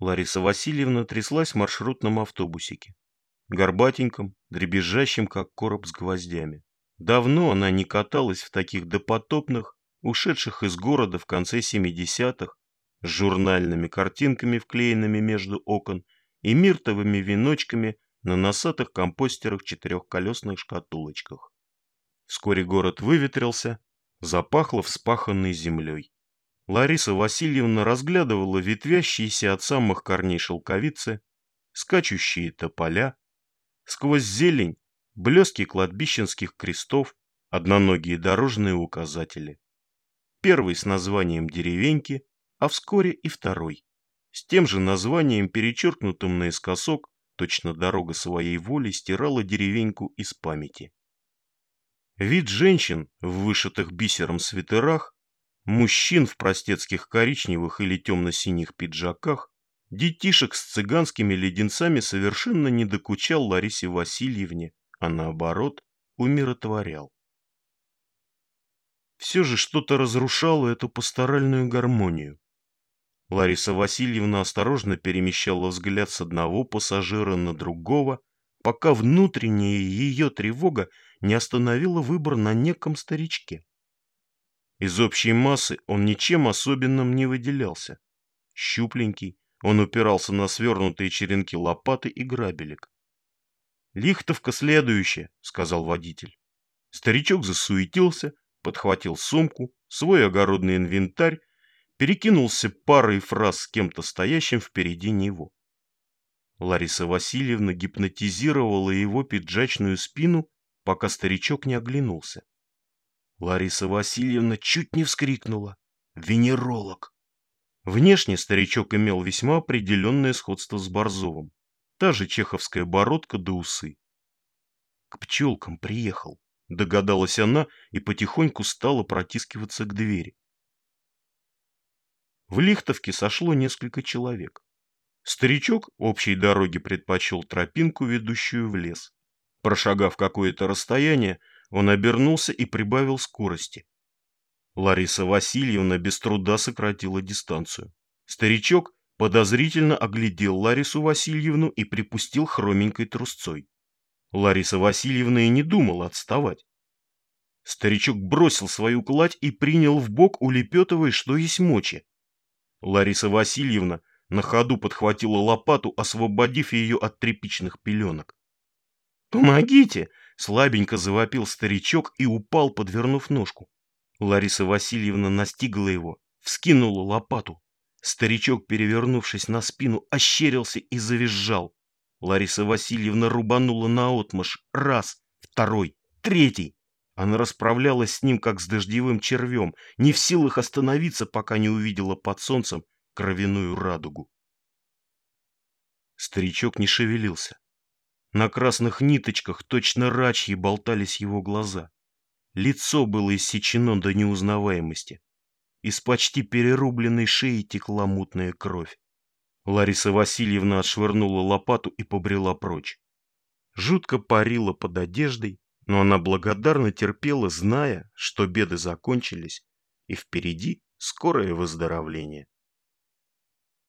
Лариса Васильевна тряслась в маршрутном автобусике. Горбатеньком, дребезжащим, как короб с гвоздями. Давно она не каталась в таких допотопных, ушедших из города в конце 70-х, с журнальными картинками, вклеенными между окон, и миртовыми веночками на носатых компостерах четырехколесных шкатулочках. Вскоре город выветрился, запахло вспаханной землей. Лариса Васильевна разглядывала ветвящиеся от самых корней шелковицы, скачущие тополя, сквозь зелень, блески кладбищенских крестов, одноногие дорожные указатели. Первый с названием деревеньки, а вскоре и второй, с тем же названием, перечеркнутым наискосок, точно дорога своей воли стирала деревеньку из памяти. Вид женщин в вышитых бисером свитерах, мужчин в простецких коричневых или темно-синих пиджаках, детишек с цыганскими леденцами совершенно не докучал Ларисе Васильевне, а наоборот умиротворял. Все же что-то разрушало эту пасторальную гармонию. Лариса Васильевна осторожно перемещала взгляд с одного пассажира на другого, пока внутренняя ее тревога не остановила выбор на неком старичке. Из общей массы он ничем особенным не выделялся. Щупленький, он упирался на свернутые черенки лопаты и грабелек. «Лихтовка следующая», — сказал водитель. Старичок засуетился, подхватил сумку, свой огородный инвентарь перекинулся парой фраз с кем-то стоящим впереди него. Лариса Васильевна гипнотизировала его пиджачную спину, пока старичок не оглянулся. Лариса Васильевна чуть не вскрикнула. «Венеролог!» Внешне старичок имел весьма определенное сходство с Борзовым. Та же чеховская бородка до усы. «К пчелкам приехал», — догадалась она и потихоньку стала протискиваться к двери. В Лихтовке сошло несколько человек. Старичок общей дороги предпочел тропинку, ведущую в лес. Прошагав какое-то расстояние, он обернулся и прибавил скорости. Лариса Васильевна без труда сократила дистанцию. Старичок подозрительно оглядел Ларису Васильевну и припустил хроменькой трусцой. Лариса Васильевна и не думала отставать. Старичок бросил свою кладь и принял в бок, улепетывая, что есть мочи. Лариса Васильевна на ходу подхватила лопату, освободив ее от тряпичных пеленок. «Помогите!» — слабенько завопил старичок и упал, подвернув ножку. Лариса Васильевна настигла его, вскинула лопату. Старичок, перевернувшись на спину, ощерился и завизжал. Лариса Васильевна рубанула наотмашь раз, второй, третий. Она расправлялась с ним, как с дождевым червем, не в силах остановиться, пока не увидела под солнцем кровяную радугу. Старичок не шевелился. На красных ниточках точно рачьи болтались его глаза. Лицо было иссечено до неузнаваемости. Из почти перерубленной шеи текла мутная кровь. Лариса Васильевна отшвырнула лопату и побрела прочь. Жутко парила под одеждой, но она благодарно терпела, зная, что беды закончились, и впереди скорое выздоровление.